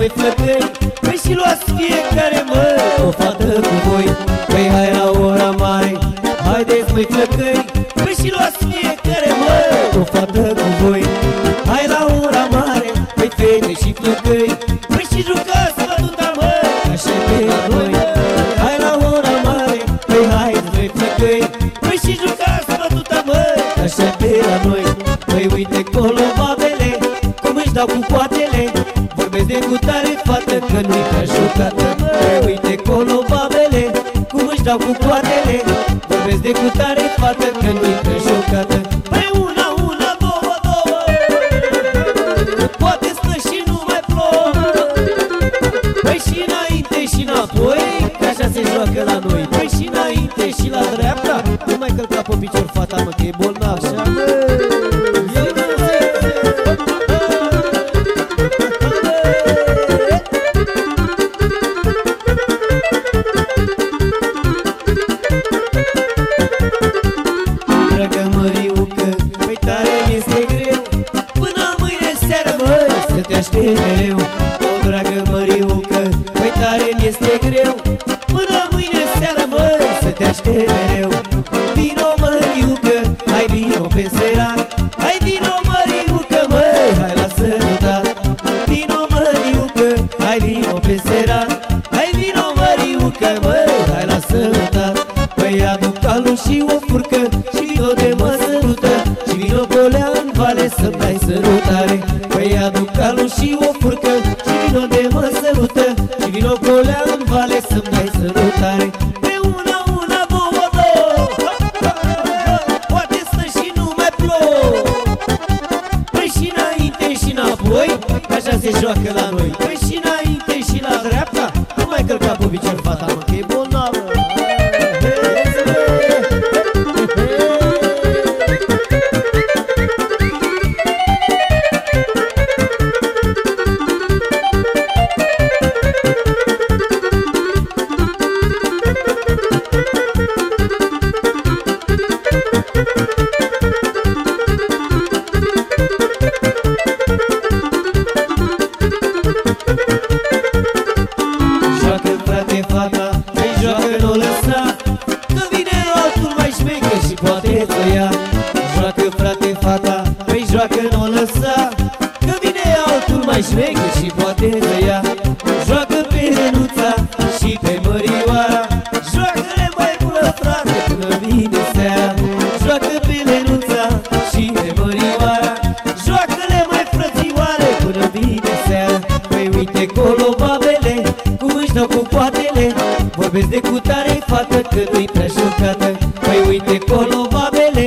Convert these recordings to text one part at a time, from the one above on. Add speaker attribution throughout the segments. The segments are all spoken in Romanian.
Speaker 1: Haideți măi flăcăi Păi și luați fiecare mă O fată cu voi. Păi hai la ora mare Haideți măi flăcăi Păi și luați fiecare mă O fată cu voi. Hai la ora mare Păi fete și flăcăi. Păi și jucați bătuta mă Așa pe la noi. Hai la ora mare Păi haideți măi flăcăi. Păi și jucați bătuta mă Așa pe la noi. Păi uite colo babele Cum își dau cu coatele Vorbesc de cutare fată Că nu-i prea jucată. Păi uite colo babele Cum își dau cu coatele. Vorbesc de cutare fată Că nu-i prea jucată. Păi una, una, două, două. Poate stă și nu mai plouă. Păi și înainte și înapoi Că așa se joacă la noi. Păi și înainte și la dreapta Nu mai călca pe picior fata mă Că e bolnav Așa te aștept. Mereu O, dragă măriucă, păi tare mi-este greu. Până mâine seară, măi, să te aștept. Mereu Vino, măriucă, hai vino pe serat. Hai vino, măriucă, măi, hai la sărutat. Vino, măriucă, hai vino pe serat. Hai vino, măriucă, măi, hai la sărutat. Păi aduc calul și o furcă Și vino de mă sărută Și vino colea în vale să-mi dai sărutare colea în vale să-mi dai sărutare Pe una, una, două, două. Poate stă și nu mai plouă. Păi și înainte și înapoi că Așa se joacă la noi. Păi și înainte și la dreapta Nu mai călca pe picior fata mă forța Că vine altul mai șmecher și poate că ea Joacă pe Renuța și pe Mărioara Joacă-le mai bună frate până vine seara. Joacă pe Renuța și pe Mărioara Joacă-le mai frățioare până vine seara. Păi uite colo babele, cum își dau cu poatele Vorbesc de cutare fată că nu-i prea șocată. Păi uite colo babele,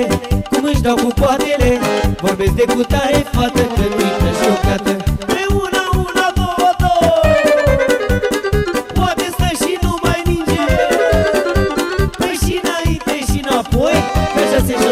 Speaker 1: cum își dau cu poatele Vorbesc de cutare necesito.